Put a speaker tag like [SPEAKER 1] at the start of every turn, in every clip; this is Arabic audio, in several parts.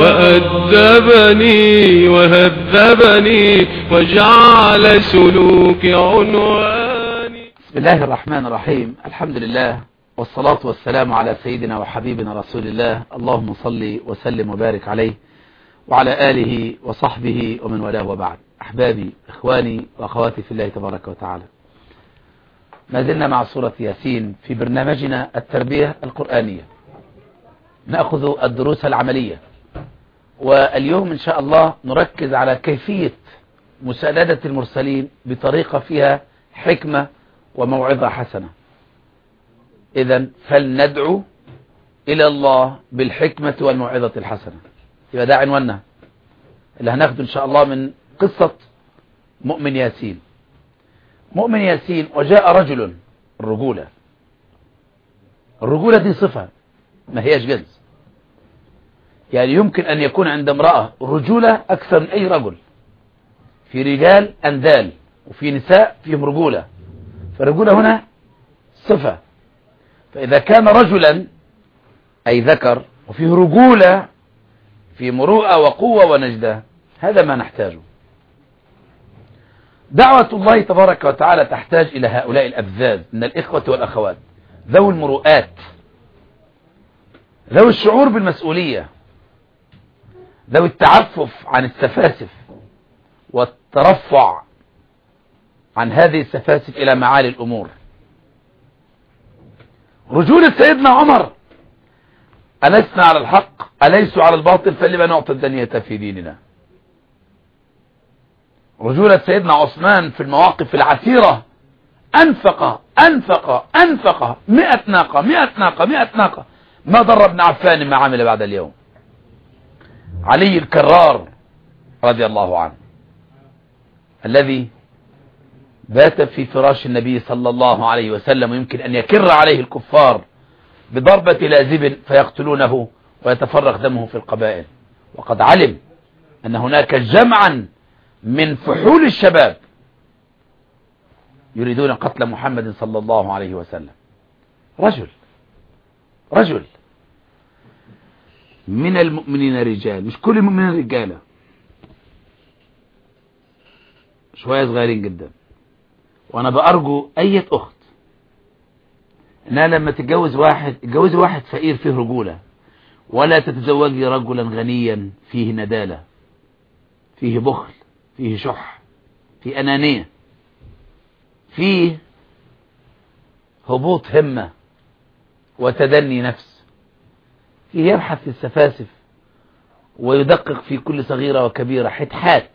[SPEAKER 1] وأدبني وهذبني وجعل سلوك عنواني.
[SPEAKER 2] بسم الله الرحمن الرحيم. الحمد لله والصلاة والسلام على سيدنا وحبيبنا رسول الله. اللهم صل وسلم وبارك عليه وعلى آله وصحبه ومن والاه وبعد. أحبابي إخواني وأخواتي في الله تبارك وتعالى. ما زلنا مع سورة ياسين في برنامجنا التربية القرآنية. نأخذ الدروس العملية. واليوم إن شاء الله نركز على كيفية مساندة المرسلين بطريقة فيها حكمة وموعظة حسنة. إذا فلندعو إلى الله بالحكمة والموعظة الحسنة. يبقى ده عنواننا. اللي هناخده إن شاء الله من قصة مؤمن ياسين. مؤمن ياسين وجاء رجل الرجولة. الرجولة دي صفة. ما هياش جنس يعني يمكن أن يكون عند امرأة رجولة أكثر من أي رجل. في رجال أنذال وفي نساء فيهم رجولة. فالرجولة هنا صفة. فإذا كان رجلا أي ذكر وفيه رجولة في مروءة وقوة ونجدة هذا ما نحتاجه. دعوة الله تبارك وتعالى تحتاج إلى هؤلاء الأبذاذ من الإخوة والأخوات. ذوي المرؤات لو الشعور بالمسؤولية لو التعفف عن السفاسف والترفع عن هذه السفاسف إلى معالي الأمور. رجولة سيدنا عمر ألسنا على الحق؟ أليس على الباطل؟ فلما نعطي الدنيا في ديننا؟ رجولة سيدنا عثمان في المواقف العسيرة أنفق أنفق أنفق مئة ناقة مئة ناقة مئة ناقة. ما ضر ابن عفان ما عمل بعد اليوم. علي الكرار رضي الله عنه الذي بات في فراش النبي صلى الله عليه وسلم ويمكن أن يكر عليه الكفار بضربة لازب فيقتلونه ويتفرغ دمه في القبائل. وقد علم أن هناك جمعا من فحول الشباب يريدون قتل محمد صلى الله عليه وسلم. رجل رجل. من المؤمنين رجال مش كل المؤمنين رجالة شوية صغيرين جدا. وأنا بأرجو اية أخت انها لما تتجوز واحد تتجوز واحد فقير فيه رجولة ولا تتزوجي رجلا غنيا فيه ندالة فيه بخل فيه شح فيه أنانية فيه هبوط همة وتدني نفس. يبحث في السفاسف ويدقق في كل صغيرة وكبيرة. حتحات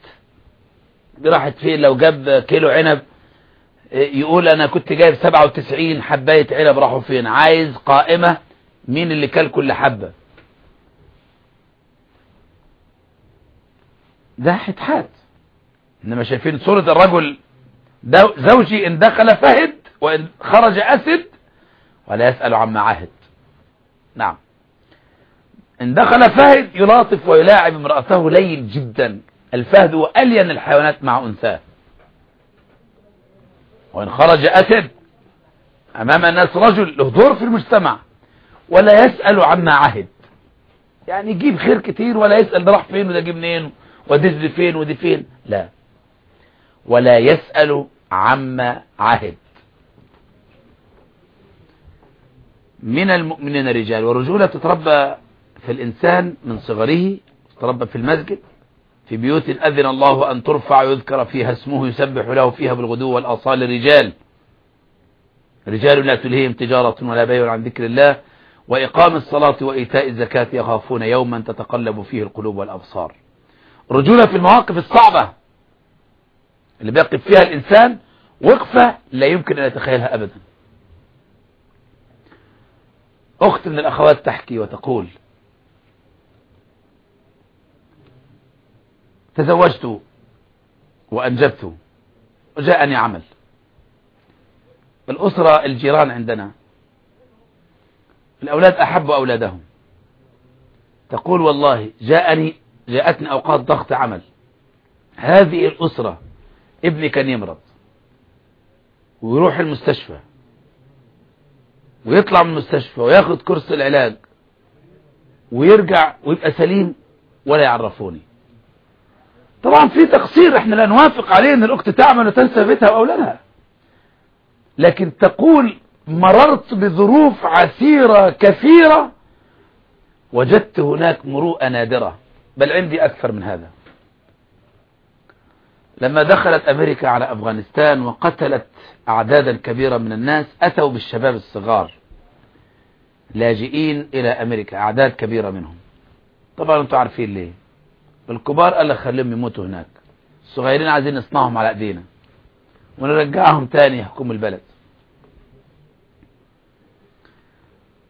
[SPEAKER 2] راحت فين لو جاب كيلو عنب يقول أنا كنت جايب 97 حباية عنب راحوا فين؟ عايز قائمة مين اللي كل كل حبة. ده حتحات إنما شايفين صورة الرجل زوجي إن دخل فهد وإن خرج أسد ولا يسأل عما عهد. نعم. إن دخل فهد يلاطف ويلاعب امرأته لين جدا. الفهد هو ألين الحيوانات مع أنثاه. وإن خرج أسد أمام الناس رجل له دور في المجتمع ولا يسأل عما عهد. يعني يجيب خير كتير ولا يسأل ده راح فين وده جه منين وده فين ودي فين. لا. ولا يسأل عما عهد. من المؤمنين رجال والرجولة تتربى فالإنسان من صغره تربى في المسجد في بيوت أذن الله أن ترفع يذكر فيها اسمه يسبح له فيها بالغدو والأصال رجال رجال لا تلهيهم تجارة ولا بيع عن ذكر الله وإقام الصلاة وإيتاء الزكاة يخافون يوما تتقلب فيه القلوب والأبصار. رجولة في المواقف الصعبة اللي بيقف فيها الإنسان وقفة لا يمكن أن يتخيلها أبدا. أخت من الأخوات تحكي وتقول تزوجت وأنجبت وجاءني عمل. الأسرة الجيران عندنا الأولاد أحب أولادهم. تقول والله جاءني جاءتني أوقات ضغط عمل. هذه الأسرة ابني كان يمرض ويروح المستشفى ويطلع من المستشفى وياخد كرسي العلاج ويرجع ويبقى سليم ولا يعرفوني. طبعا في تقصير إحنا لا نوافق عليه إن الأخت تعمل وتنسى بيتها واولادها لكن تقول مررت بظروف عسيرة كثيرة وجدت هناك مروءة نادرة. بل عندي أكثر من هذا. لما دخلت أمريكا على أفغانستان وقتلت أعدادا كبيرة من الناس أتوا بالشباب الصغار. لاجئين إلى أمريكا أعداد كبيرة منهم. طبعا أنتم عارفين ليه. الكبار قال لك خليهم يموتوا هناك. الصغيرين عايزين نصنعهم على إيدينا. ونرجعهم تاني يحكموا البلد.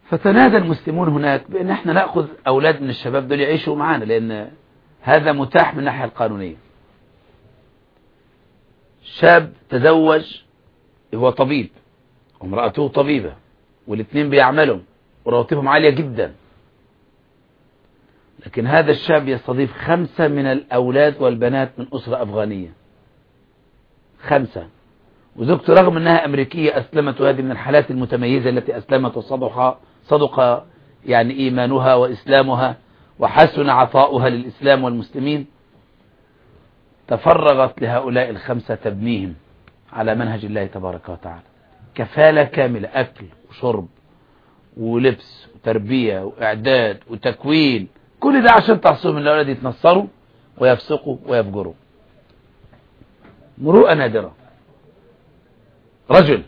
[SPEAKER 2] فتنادى المسلمون هناك بأن إحنا نأخذ أولاد من الشباب دول يعيشوا معانا لأن هذا متاح من الناحية القانونية. شاب تزوج هو طبيب وامرأته طبيبة والاثنين بيعملوا ورواتبهم عالية جدا. لكن هذا الشاب يستضيف خمسة من الأولاد والبنات من أسرة أفغانية. خمسة. وزوجته رغم أنها أمريكية أسلمت وهذه من الحالات المتميزة التي أسلمت وصدق صدق يعني إيمانها وإسلامها وحسن عطاؤها للإسلام والمسلمين. تفرغت لهؤلاء الخمسة تبنيهم على منهج الله تبارك وتعالى. كفالة كاملة أكل وشرب ولبس وتربية وإعداد وتكوين. كل ده عشان تعصوه من الأولاد يتنصروا ويفسقوا ويفجروا مروءة نادرة. رجل.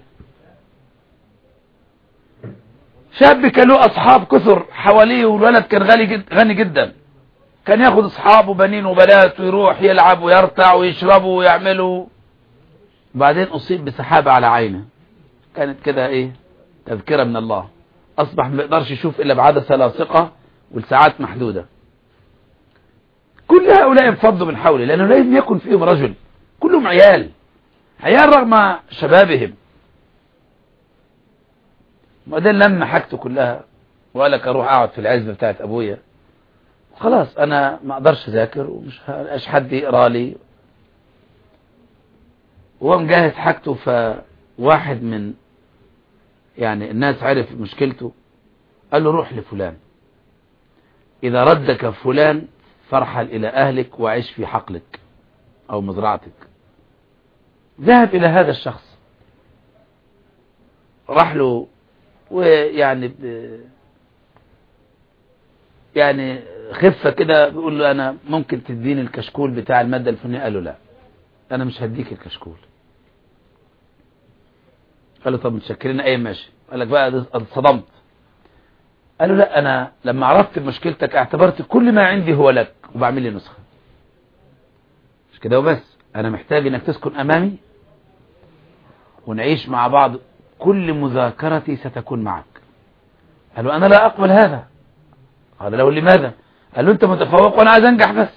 [SPEAKER 2] شاب كان له أصحاب كثر حواليه والولد كان غني جدا, غني جدا. كان ياخد أصحابه بنين وبنات ويروح يلعب ويرتع ويشربوا ويعملوا بعدين أصيب بسحابة على عينه. كانت كده إيه؟ تذكرة من الله. أصبح ما يقدرش يشوف إلا بعدسة لاصقة والساعات محدودة. كل هؤلاء انفضوا من حولي لأنه لم يكن فيهم رجل. كلهم عيال. عيال رغم شبابهم. وبعدين لما حاجته كلها وقال لك أروح أقعد في العزبة بتاعت أبويا. خلاص أنا ما أقدرش أذاكر ومش هلاقيش حد يقرأ لي. وهو مجهز حاجته فواحد من يعني الناس عرف مشكلته. قال له روح لفلان. إذا ردك فلان فارحل إلى أهلك وعيش في حقلك أو مزرعتك. ذهب إلى هذا الشخص. راح له ويعني ب... يعني خفة كده بيقول له أنا ممكن تديني الكشكول بتاع المادة الفلانية؟ قال له لا. أنا مش هديك الكشكول. قال له طب متشكرين؟ أي ماشي. قال لك بقى اتصدمت. قال له لا أنا لما عرفت مشكلتك اعتبرت كل ما عندي هو لك وبعمل لي نسخة. مش كده وبس. أنا محتاج إنك تسكن أمامي ونعيش مع بعض. كل مذاكرتي ستكون معك. قال له أنا لا أقبل هذا. قال له لماذا؟ قال له أنت متفوق وأنا عايز أنجح بس.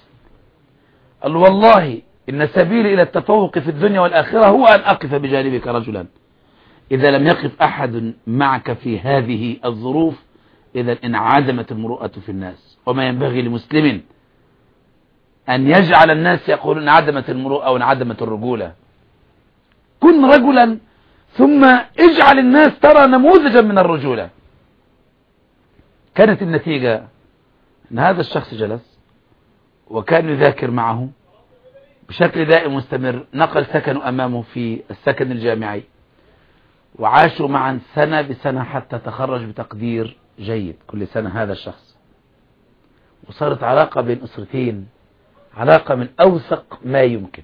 [SPEAKER 2] قال له والله إن سبيلي إلى التفوق في الدنيا والآخرة هو أن أقف بجانبك رجلا. إذا لم يقف أحد معك في هذه الظروف إذا انعدمت المروءة في الناس. وما ينبغي لمسلم أن يجعل الناس يقولون انعدمت المروءة وانعدمت الرجولة. كن رجلا ثم اجعل الناس ترى نموذجا من الرجولة. كانت النتيجة أن هذا الشخص جلس وكان يذاكر معه بشكل دائم مستمر نقل سكنه أمامه في السكن الجامعي وعاشوا معا سنة بسنة حتى تخرج بتقدير جيد كل سنة هذا الشخص. وصارت علاقة بين أسرتين علاقة من أوثق ما يمكن.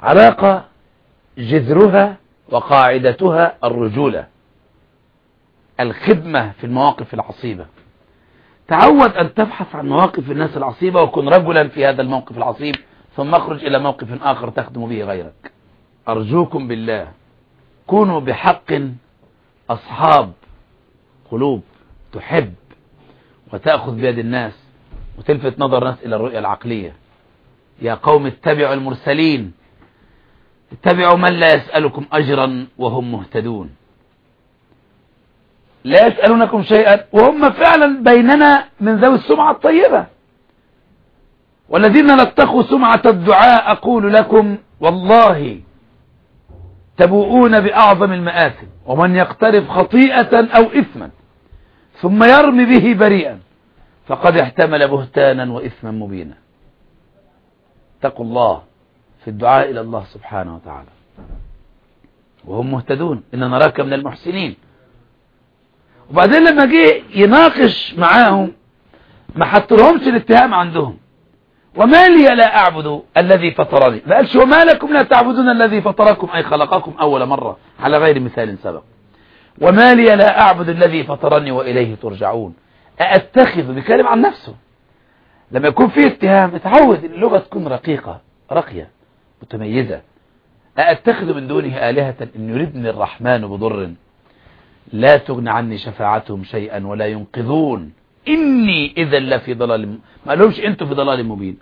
[SPEAKER 2] علاقة جذرها وقاعدتها الرجولة. الخدمة في المواقف العصيبة. تعود أن تبحث عن مواقف الناس العصيبة وكن رجلا في هذا الموقف العصيب ثم اخرج إلى موقف آخر تخدم به غيرك. أرجوكم بالله كونوا بحق أصحاب قلوب. تحب وتأخذ بيد الناس وتلفت نظر الناس إلى الرؤية العقلية. يا قوم اتبعوا المرسلين. اتبعوا من لا يسألكم أجرا وهم مهتدون. لا يسألونكم شيئا وهم فعلا بيننا من ذوي السمعة الطيبة. والذين لا سمعة الدعاء أقول لكم والله تبوؤون بأعظم المآثم ومن يقترف خطيئة أو إثما ثم يرمي به بريئا. فقد احتمل بهتانا وإثما مبينا. اتقوا الله في الدعاء إلى الله سبحانه وتعالى. وهم مهتدون. إن نراك من المحسنين. وبعدين لما جه يناقش معاهم ما حطلهمش الاتهام عندهم. وما لي لا أعبد الذي فطرني. ما قالش وما لكم لا تعبدون الذي فطركم أي خلقكم أول مرة. على غير مثال سبق. وما لي لا أعبد الذي فطرني وإليه ترجعون. أأتخذ بيتكلم عن نفسه. لما يكون فيه اتهام اتعود اللغة تكون رقيقة راقية متميزة. أأتخذ من دونه آلهة إن يردني الرحمن بضر. لا تغن عني شفاعتهم شيئا ولا ينقذون. إني إذا لفي ضلال ما لهمش أنتم في ضلال مبين.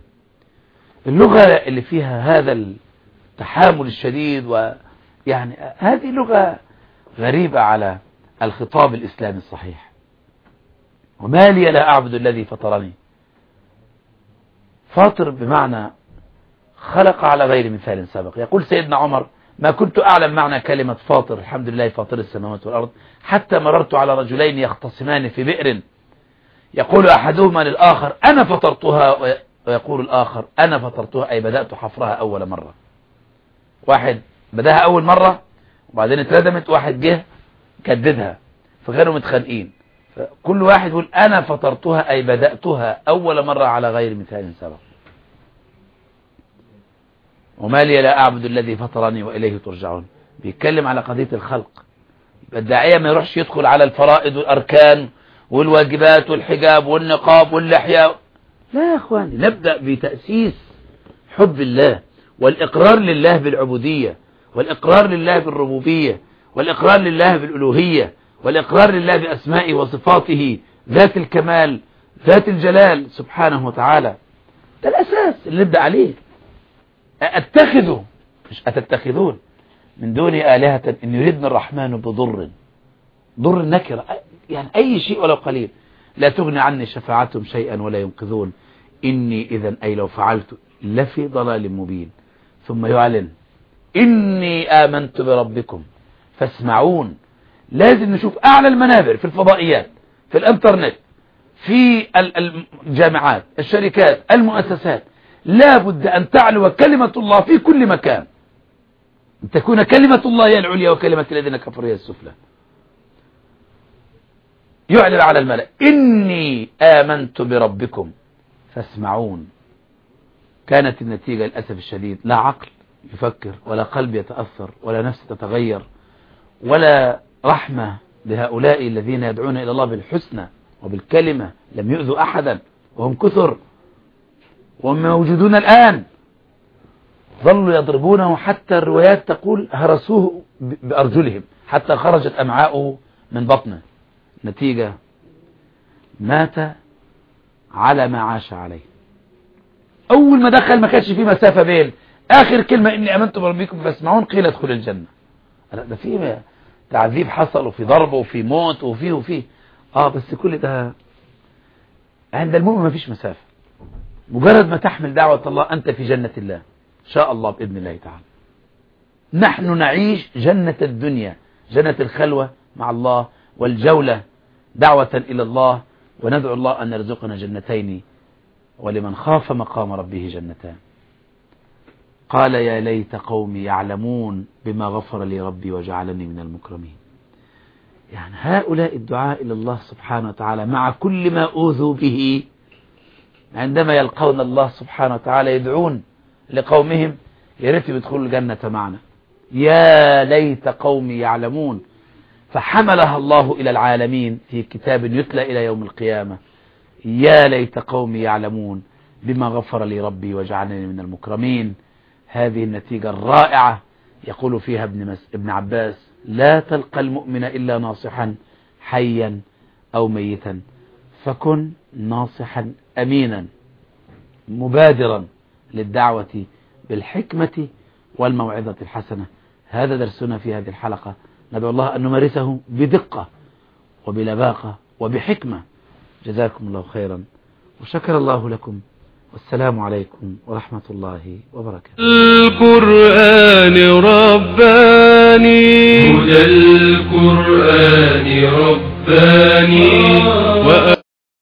[SPEAKER 2] اللغة اللي فيها هذا التحامل الشديد ويعني هذه لغة غريبة على الخطاب الإسلامي الصحيح. وما لي لا أعبد الذي فطرني. فاطر بمعنى خلق على غير مثال سابق. يقول سيدنا عمر ما كنت أعلم معنى كلمة فاطر. الحمد لله فاطر السماوات والأرض. حتى مررت على رجلين يختصمان في بئر. يقول أحدهما للآخر أنا فطرتها؟ ويقول الآخر أنا فطرتها. أي بدأت حفرها أول مرة. واحد بدأها أول مرة؟ وبعدين اتردمت واحد جه كددها فكانوا متخانقين. فكل واحد يقول أنا فطرتها أي بدأتها أول مرة على غير مثال سبق. وما لي لا أعبد الذي فطرني وإليه ترجعون. بيتكلم على قضية الخلق. يبقى الداعية ما يروحش يدخل على الفرائض والأركان والواجبات والحجاب والنقاب واللحية لا يا إخواني نبدأ بتأسيس حب الله والإقرار لله بالعبودية. والإقرار لله بالربوبية والإقرار لله بالألوهية والإقرار لله بأسمائه وصفاته ذات الكمال ذات الجلال سبحانه وتعالى. ده الأساس اللي نبدأ عليه. أتخذوا مش أتتخذون من دون آلهة إن يريدنا الرحمن بضر ضر نكرة يعني أي شيء ولو قليل. لا تغني عني شفاعتهم شيئا ولا ينقذون. إني إذا أي لو فعلت لفي ضلال مبين. ثم يعلن إني آمنت بربكم فاسمعون لازم نشوف أعلى المنابر في الفضائيات في الانترنت في الجامعات الشركات المؤسسات لا بد أن تعلو كلمة الله في كل مكان أن تكون كلمة الله هي العليا وكلمة الذين كفروا هي السفلى يعلن على الملأ إني آمنت بربكم فاسمعون كانت النتيجة للأسف الشديد لا عقل يفكر ولا قلب يتأثر ولا نفس تتغير ولا رحمة لهؤلاء الذين يدعون إلى الله بالحسنى وبالكلمة لم يؤذوا أحدا وهم كثر وهم موجودون الآن. ظلوا يضربونه حتى الروايات تقول هرسوه بأرجلهم حتى خرجت أمعاؤه من بطنه. نتيجة مات على ما عاش عليه. أول ما دخل ما كانش فيه مسافة بين آخر كلمة إني آمنت بربكم فاسمعون قيل ادخل الجنة. ده في تعذيب حصل وفي ضرب وفي موت وفي وفي آه بس كل ده يعني عند المؤمن ما فيش مسافة. مجرد ما تحمل دعوة الله أنت في جنة الله. ان شاء الله بإذن الله تعالى. نحن نعيش جنة الدنيا جنة الخلوة مع الله والجولة دعوة إلى الله. وندعو الله أن يرزقنا جنتين ولمن خاف مقام ربه جنتان. قال يا ليت قومي يعلمون بما غفر لي ربي وجعلني من المكرمين. يعني هؤلاء الدعاء إلى الله سبحانه وتعالى مع كل ما أوذوا به. عندما يلقون الله سبحانه وتعالى يدعون لقومهم يا ريت يدخلوا الجنة معنا. يا ليت قومي يعلمون. فحملها الله إلى العالمين في كتاب يتلى إلى يوم القيامة. يا ليت قومي يعلمون بما غفر لي ربي وجعلني من المكرمين. هذه النتيجة الرائعة يقول فيها ابن, مس... ابن عباس لا تلقى المؤمن إلا ناصحا حيا أو ميتا فكن ناصحا أمينا مبادرا للدعوة بالحكمة والموعظة الحسنة. هذا درسنا في هذه الحلقة. ندعو الله أن نمارسه بدقة وبلباقة وبحكمة. جزاكم الله خيرا. وشكر الله لكم. والسلام عليكم ورحمة الله وبركاته.
[SPEAKER 1] القرآن رباني. هدى القرآن رباني.